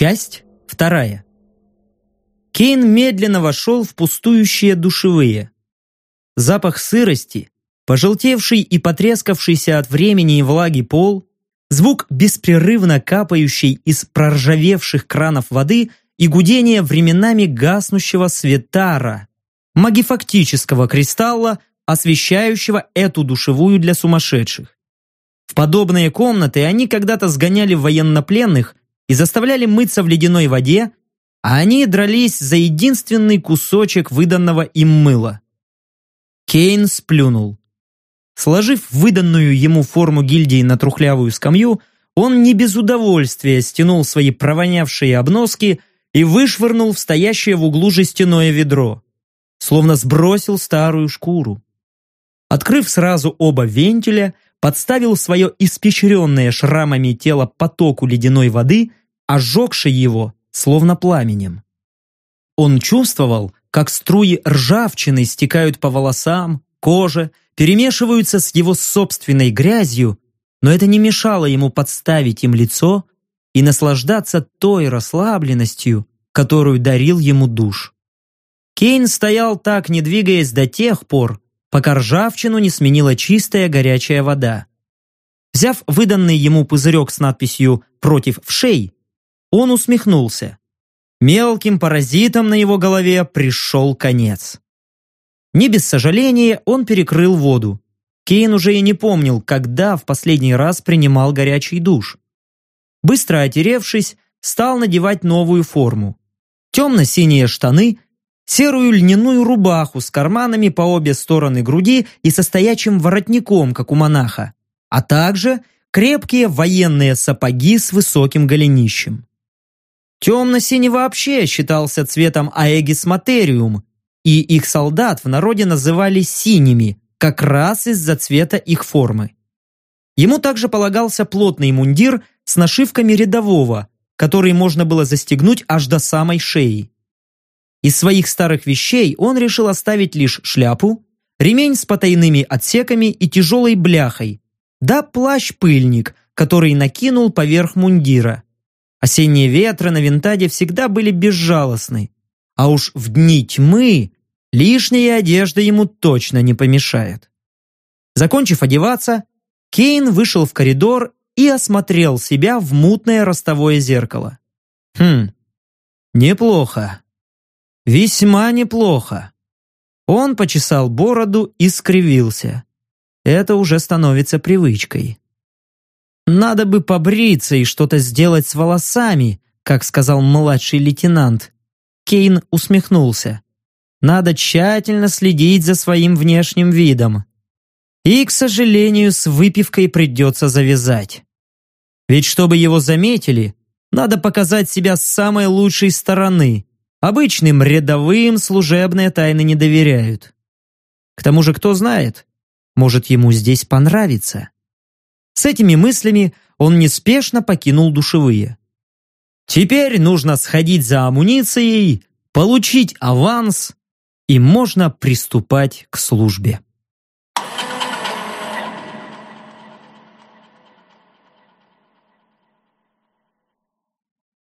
Часть вторая. Кейн медленно вошел в пустующие душевые. Запах сырости, пожелтевший и потрескавшийся от времени и влаги пол, звук беспрерывно капающей из проржавевших кранов воды и гудение временами гаснущего светара, магифактического кристалла, освещающего эту душевую для сумасшедших. В подобные комнаты они когда-то сгоняли военнопленных и заставляли мыться в ледяной воде, а они дрались за единственный кусочек выданного им мыла. Кейн сплюнул. Сложив выданную ему форму гильдии на трухлявую скамью, он не без удовольствия стянул свои провонявшие обноски и вышвырнул в стоящее в углу жестяное ведро, словно сбросил старую шкуру. Открыв сразу оба вентиля, подставил свое испещренное шрамами тело потоку ледяной воды, ожегшей его, словно пламенем. Он чувствовал, как струи ржавчины стекают по волосам, коже, перемешиваются с его собственной грязью, но это не мешало ему подставить им лицо и наслаждаться той расслабленностью, которую дарил ему душ. Кейн стоял так, не двигаясь до тех пор, пока ржавчину не сменила чистая горячая вода. Взяв выданный ему пузырек с надписью «Против вшей», он усмехнулся. Мелким паразитом на его голове пришел конец. Не без сожаления он перекрыл воду. Кейн уже и не помнил, когда в последний раз принимал горячий душ. Быстро отеревшись, стал надевать новую форму. Темно-синие штаны серую льняную рубаху с карманами по обе стороны груди и со стоячим воротником, как у монаха, а также крепкие военные сапоги с высоким голенищем. Темно-синий вообще считался цветом Аэгис Материум, и их солдат в народе называли синими, как раз из-за цвета их формы. Ему также полагался плотный мундир с нашивками рядового, который можно было застегнуть аж до самой шеи. Из своих старых вещей он решил оставить лишь шляпу, ремень с потайными отсеками и тяжелой бляхой, да плащ-пыльник, который накинул поверх мундира. Осенние ветры на винтаде всегда были безжалостны, а уж в дни тьмы лишняя одежда ему точно не помешает. Закончив одеваться, Кейн вышел в коридор и осмотрел себя в мутное ростовое зеркало. Хм, неплохо. Весьма неплохо. Он почесал бороду и скривился. Это уже становится привычкой. Надо бы побриться и что-то сделать с волосами, как сказал младший лейтенант. Кейн усмехнулся. Надо тщательно следить за своим внешним видом. И, к сожалению, с выпивкой придется завязать. Ведь чтобы его заметили, надо показать себя с самой лучшей стороны, Обычным рядовым служебные тайны не доверяют. К тому же, кто знает, может, ему здесь понравится. С этими мыслями он неспешно покинул душевые. Теперь нужно сходить за амуницией, получить аванс, и можно приступать к службе.